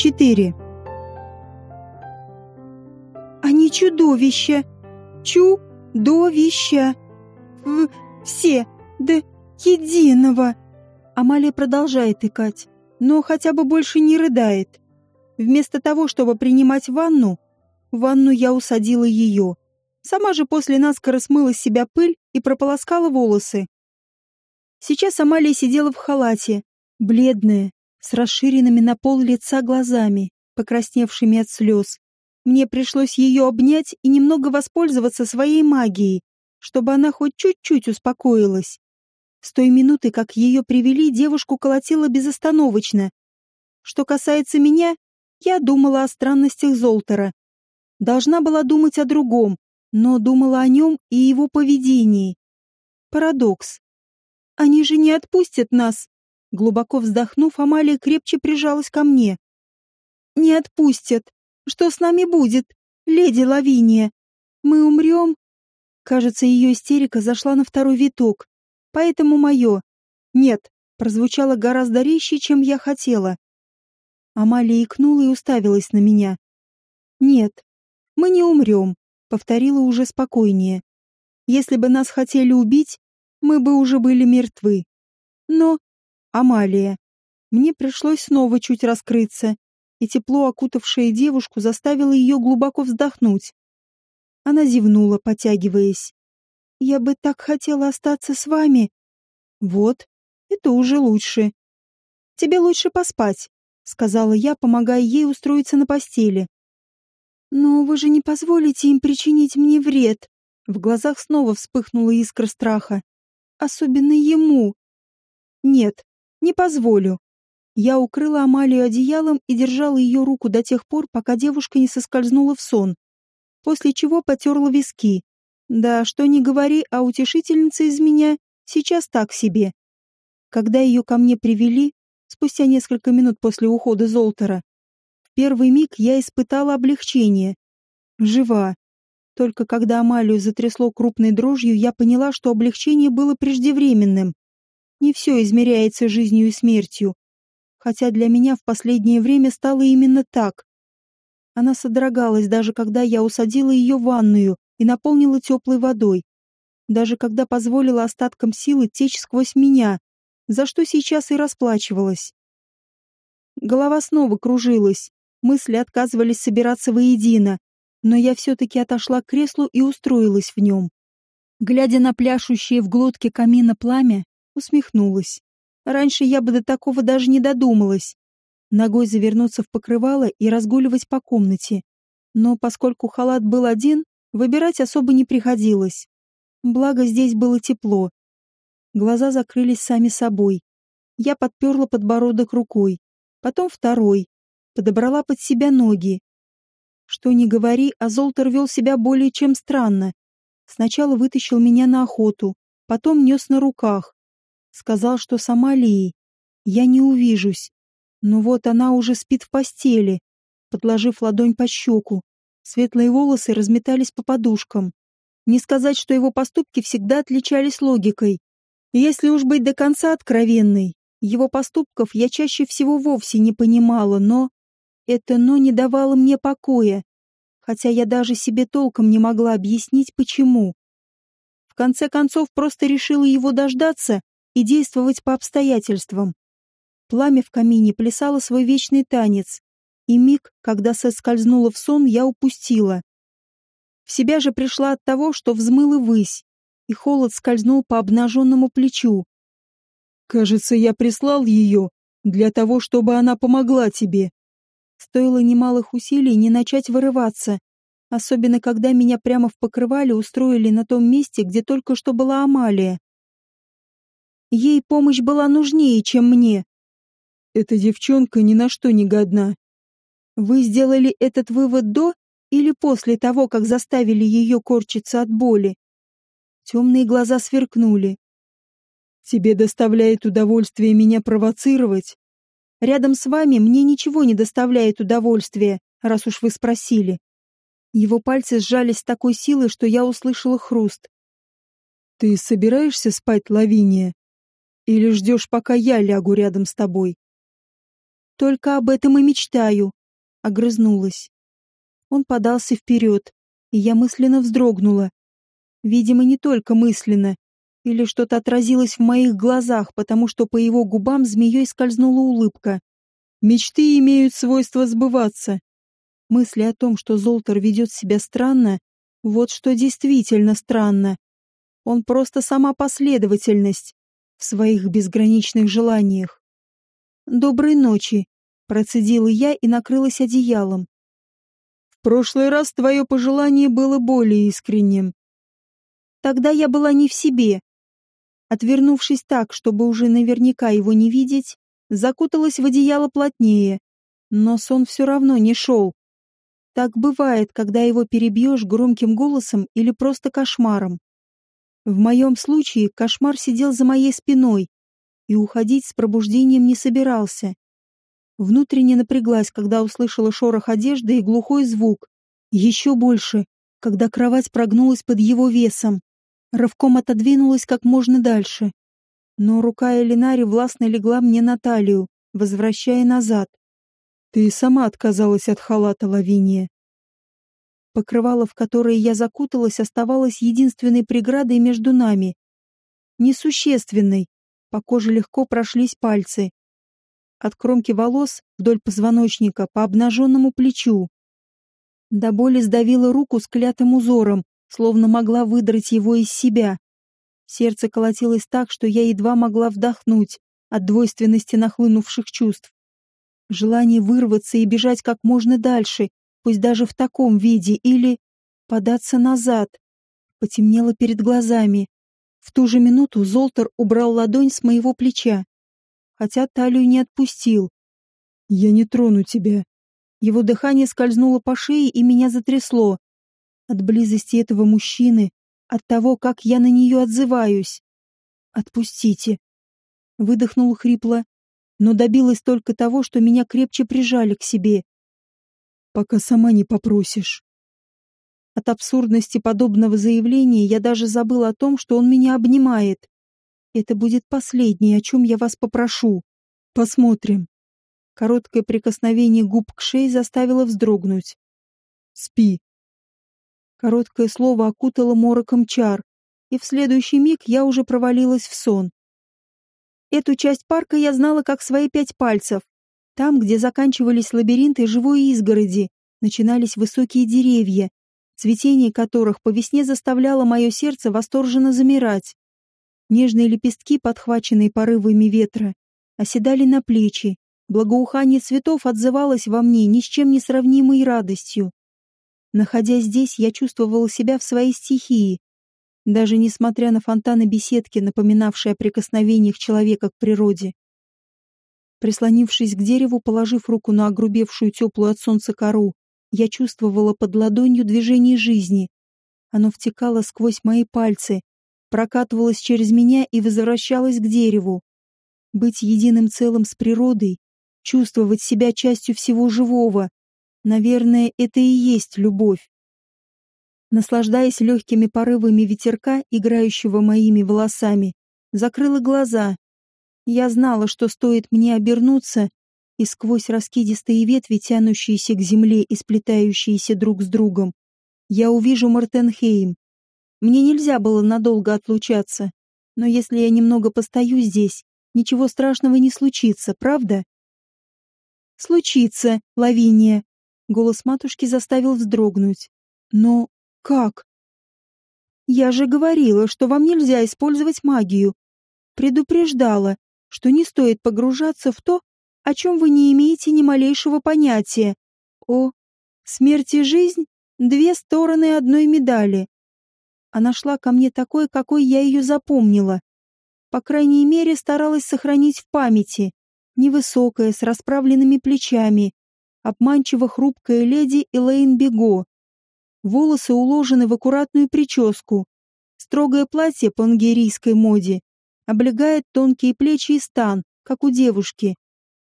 4. Они чудовища. Чудовища. В все до единого. Амалия продолжает икать, но хотя бы больше не рыдает. Вместо того, чтобы принимать ванну, в ванну я усадила ее. Сама же после наскоро смыла с себя пыль и прополоскала волосы. Сейчас Амалия сидела в халате, бледная, с расширенными на пол лица глазами, покрасневшими от слез. Мне пришлось ее обнять и немного воспользоваться своей магией, чтобы она хоть чуть-чуть успокоилась. С той минуты, как ее привели, девушку колотило безостановочно. Что касается меня, я думала о странностях Золтера. Должна была думать о другом, но думала о нем и его поведении. Парадокс. Они же не отпустят нас. Глубоко вздохнув, Амалия крепче прижалась ко мне. Не отпустят. Что с нами будет, леди Лавиния? Мы умрем? Кажется, ее истерика зашла на второй виток. Поэтому мое «нет» прозвучало гораздо резче, чем я хотела. Амалия икнула и уставилась на меня. «Нет, мы не умрем», — повторила уже спокойнее. «Если бы нас хотели убить, мы бы уже были мертвы. Но, Амалия, мне пришлось снова чуть раскрыться, и тепло, окутавшее девушку, заставило ее глубоко вздохнуть. Она зевнула, потягиваясь. «Я бы так хотела остаться с вами». «Вот, это уже лучше». «Тебе лучше поспать», — сказала я, помогая ей устроиться на постели. «Но вы же не позволите им причинить мне вред». В глазах снова вспыхнула искра страха. «Особенно ему». «Нет, не позволю». Я укрыла Амалию одеялом и держала ее руку до тех пор, пока девушка не соскользнула в сон после чего потерла виски. Да, что не говори, а утешительница из меня сейчас так себе. Когда ее ко мне привели, спустя несколько минут после ухода Золтера, в первый миг я испытала облегчение. Жива. Только когда Амалию затрясло крупной дрожью, я поняла, что облегчение было преждевременным. Не все измеряется жизнью и смертью. Хотя для меня в последнее время стало именно так. Она содрогалась, даже когда я усадила ее в ванную и наполнила теплой водой. Даже когда позволила остаткам силы течь сквозь меня, за что сейчас и расплачивалась. Голова снова кружилась, мысли отказывались собираться воедино, но я все-таки отошла к креслу и устроилась в нем. Глядя на пляшущее в глотке камина пламя, усмехнулась. Раньше я бы до такого даже не додумалась ногой завернуться в покрывало и разгуливать по комнате. Но поскольку халат был один, выбирать особо не приходилось. Благо здесь было тепло. Глаза закрылись сами собой. Я подперла подбородок рукой, потом второй, подобрала под себя ноги. Что ни говори, а Золтер вел себя более чем странно. Сначала вытащил меня на охоту, потом нес на руках. Сказал, что с Амалией я не увижусь, но вот она уже спит в постели, подложив ладонь под щеку. Светлые волосы разметались по подушкам. Не сказать, что его поступки всегда отличались логикой. Если уж быть до конца откровенной, его поступков я чаще всего вовсе не понимала, но... Это «но» не давало мне покоя, хотя я даже себе толком не могла объяснить, почему. В конце концов, просто решила его дождаться и действовать по обстоятельствам. Пламя в камине плясало свой вечный танец, и миг, когда соскользнула в сон, я упустила. В себя же пришла от того, что взмыла высь, и холод скользнул по обнаженному плечу. «Кажется, я прислал ее для того, чтобы она помогла тебе». Стоило немалых усилий не начать вырываться, особенно когда меня прямо в покрывале устроили на том месте, где только что была Амалия. Ей помощь была нужнее, чем мне. Эта девчонка ни на что не годна. Вы сделали этот вывод до или после того, как заставили ее корчиться от боли? Темные глаза сверкнули. Тебе доставляет удовольствие меня провоцировать? Рядом с вами мне ничего не доставляет удовольствия, раз уж вы спросили. Его пальцы сжались с такой силой, что я услышала хруст. Ты собираешься спать, Лавиния? Или ждешь, пока я лягу рядом с тобой? Только об этом и мечтаю, огрызнулась. Он подался вперед, и я мысленно вздрогнула. Видимо, не только мысленно, или что-то отразилось в моих глазах, потому что по его губам змеей скользнула улыбка. Мечты имеют свойство сбываться. Мысли о том, что Золтер ведет себя странно, вот что действительно странно. Он просто сама последовательность в своих безграничных желаниях. «Доброй ночи», — процедила я и накрылась одеялом. «В прошлый раз твое пожелание было более искренним». Тогда я была не в себе. Отвернувшись так, чтобы уже наверняка его не видеть, закуталась в одеяло плотнее, но сон все равно не шел. Так бывает, когда его перебьешь громким голосом или просто кошмаром. В моем случае кошмар сидел за моей спиной и уходить с пробуждением не собирался. Внутренне напряглась, когда услышала шорох одежды и глухой звук. Еще больше, когда кровать прогнулась под его весом. Рывком отодвинулась как можно дальше. Но рука Элинари властно легла мне на талию, возвращая назад. Ты сама отказалась от халата, Лавиния. Покрывало, в которое я закуталась, оставалось единственной преградой между нами. Несущественной. По коже легко прошлись пальцы. От кромки волос вдоль позвоночника по обнаженному плечу. До боли сдавила руку с клятым узором, словно могла выдрать его из себя. Сердце колотилось так, что я едва могла вдохнуть от двойственности нахлынувших чувств. Желание вырваться и бежать как можно дальше, пусть даже в таком виде, или податься назад. Потемнело перед глазами. В ту же минуту Золтер убрал ладонь с моего плеча, хотя талию не отпустил. «Я не трону тебя». Его дыхание скользнуло по шее, и меня затрясло. От близости этого мужчины, от того, как я на нее отзываюсь. «Отпустите». Выдохнула хрипло, но добилась только того, что меня крепче прижали к себе. Пока сама не попросишь. От абсурдности подобного заявления я даже забыл о том, что он меня обнимает. Это будет последнее, о чем я вас попрошу. Посмотрим. Короткое прикосновение губ к шее заставило вздрогнуть. Спи. Короткое слово окутало мороком чар, и в следующий миг я уже провалилась в сон. Эту часть парка я знала как свои пять пальцев. Там, где заканчивались лабиринты живой изгороди, начинались высокие деревья, цветение которых по весне заставляло мое сердце восторженно замирать. Нежные лепестки, подхваченные порывами ветра, оседали на плечи, благоухание цветов отзывалось во мне ни с чем не сравнимой радостью. Находясь здесь, я чувствовала себя в своей стихии, даже несмотря на фонтаны беседки, напоминавшие о прикосновениях человека к природе. Прислонившись к дереву, положив руку на огрубевшую теплую от солнца кору, я чувствовала под ладонью движение жизни. Оно втекало сквозь мои пальцы, прокатывалось через меня и возвращалось к дереву. Быть единым целым с природой, чувствовать себя частью всего живого, наверное, это и есть любовь. Наслаждаясь легкими порывами ветерка, играющего моими волосами, закрыла глаза. Я знала, что стоит мне обернуться, и сквозь раскидистые ветви, тянущиеся к земле и сплетающиеся друг с другом, я увижу Мартенхейм. Мне нельзя было надолго отлучаться, но если я немного постою здесь, ничего страшного не случится, правда? Случится, Лавиния. Голос матушки заставил вздрогнуть. Но как? Я же говорила, что вам нельзя использовать магию. Предупреждала, что не стоит погружаться в то, о чем вы не имеете ни малейшего понятия. О, смерть и жизнь — две стороны одной медали. Она шла ко мне такой, какой я ее запомнила. По крайней мере, старалась сохранить в памяти. Невысокая, с расправленными плечами, обманчиво хрупкая леди Элейн Бего. Волосы уложены в аккуратную прическу. Строгое платье по ангерийской моде облегает тонкие плечи и стан, как у девушки.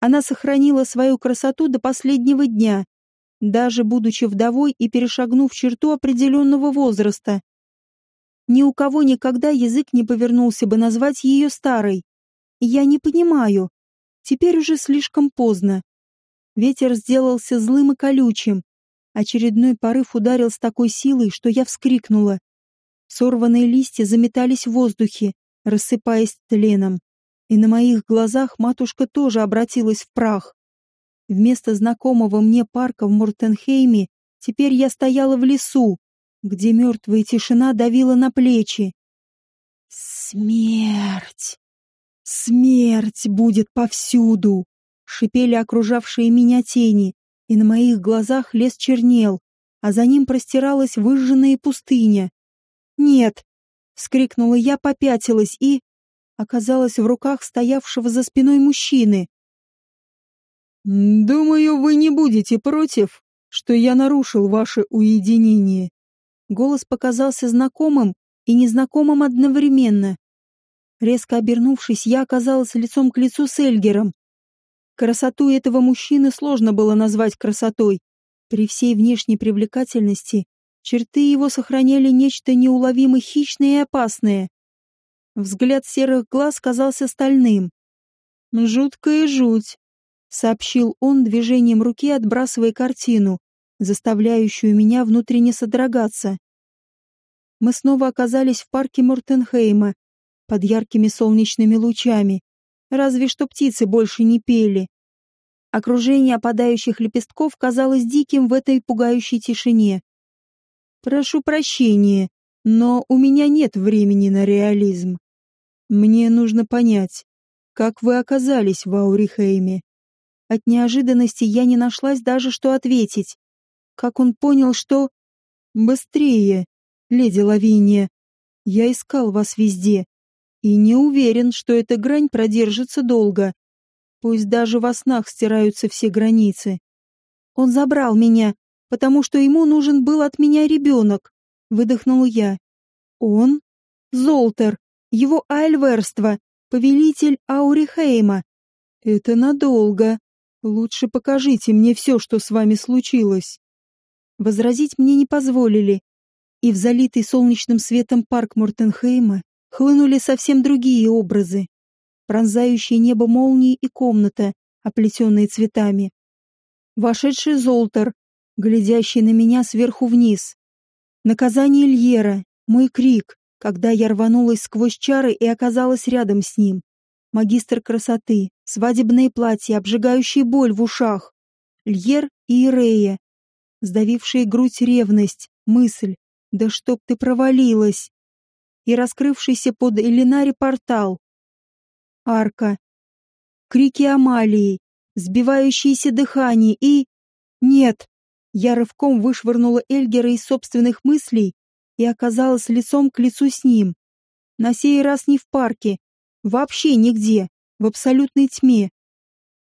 Она сохранила свою красоту до последнего дня, даже будучи вдовой и перешагнув черту определенного возраста. Ни у кого никогда язык не повернулся бы назвать ее старой. Я не понимаю. Теперь уже слишком поздно. Ветер сделался злым и колючим. Очередной порыв ударил с такой силой, что я вскрикнула. Сорванные листья заметались в воздухе, рассыпаясь тленом. И на моих глазах матушка тоже обратилась в прах. Вместо знакомого мне парка в Муртенхейме теперь я стояла в лесу, где мертвая тишина давила на плечи. «Смерть! Смерть будет повсюду!» — шипели окружавшие меня тени, и на моих глазах лес чернел, а за ним простиралась выжженная пустыня. «Нет!» — вскрикнула я, попятилась и... оказалась в руках стоявшего за спиной мужчины. «Думаю, вы не будете против, что я нарушил ваше уединение». Голос показался знакомым и незнакомым одновременно. Резко обернувшись, я оказалась лицом к лицу с Эльгером. Красоту этого мужчины сложно было назвать красотой. При всей внешней привлекательности черты его сохраняли нечто неуловимо хищное и опасное. Взгляд серых глаз казался стальным. «Жуткая жуть», — сообщил он движением руки, отбрасывая картину, заставляющую меня внутренне содрогаться. Мы снова оказались в парке Мортенхейма, под яркими солнечными лучами. Разве что птицы больше не пели. Окружение опадающих лепестков казалось диким в этой пугающей тишине. «Прошу прощения, но у меня нет времени на реализм. Мне нужно понять, как вы оказались в Аурихейме». От неожиданности я не нашлась даже, что ответить. Как он понял, что... Быстрее, леди Лавиния. Я искал вас везде. И не уверен, что эта грань продержится долго. Пусть даже во снах стираются все границы. Он забрал меня, потому что ему нужен был от меня ребенок. Выдохнула я. Он? Золтер. Его альверство. Повелитель Аурихейма. Это надолго. Лучше покажите мне все, что с вами случилось. Возразить мне не позволили, и в залитый солнечным светом парк Мортенхейма хлынули совсем другие образы. Пронзающее небо молнии и комната, оплетенные цветами. Вошедший Золтер, глядящий на меня сверху вниз. Наказание Ильера, мой крик, когда я рванулась сквозь чары и оказалась рядом с ним. Магистр красоты, свадебное платье, обжигающая боль в ушах. Льер и Ирея, сдавившая грудь ревность, мысль, да чтоб ты провалилась, и раскрывшийся под Элинари портал. Арка. Крики Амалии, сбивающееся дыхание и... Нет! Я рывком вышвырнула Эльгера из собственных мыслей и оказалась лицом к лицу с ним. На сей раз не в парке, вообще нигде, в абсолютной тьме.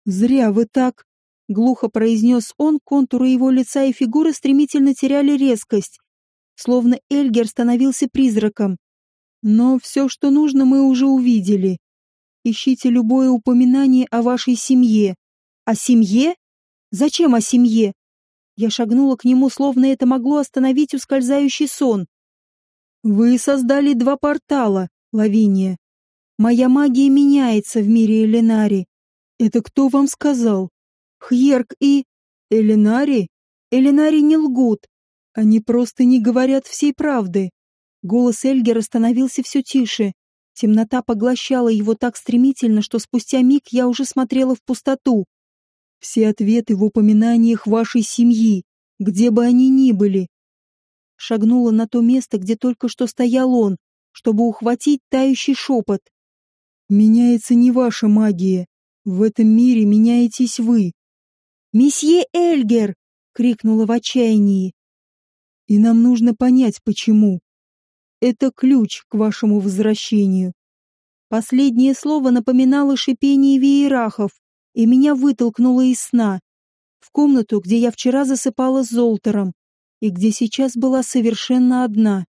«Зря вы так...» Глухо произнес он, контуры его лица и фигуры стремительно теряли резкость, словно Эльгер становился призраком. Но все, что нужно, мы уже увидели. Ищите любое упоминание о вашей семье. О семье? Зачем о семье? Я шагнула к нему, словно это могло остановить ускользающий сон. Вы создали два портала, Лавиния. Моя магия меняется в мире Элинари. Это кто вам сказал? Хьерк и... Элинари? Элинари не лгут. Они просто не говорят всей правды. Голос Эльгера становился все тише. Темнота поглощала его так стремительно, что спустя миг я уже смотрела в пустоту. Все ответы в упоминаниях вашей семьи, где бы они ни были. Шагнула на то место, где только что стоял он, чтобы ухватить тающий шепот. Меняется не ваша магия. В этом мире меняетесь вы. «Месье Эльгер!» — крикнула в отчаянии. «И нам нужно понять, почему. Это ключ к вашему возвращению». Последнее слово напоминало шипение веерахов, и меня вытолкнуло из сна. В комнату, где я вчера засыпала с Золтером, и где сейчас была совершенно одна.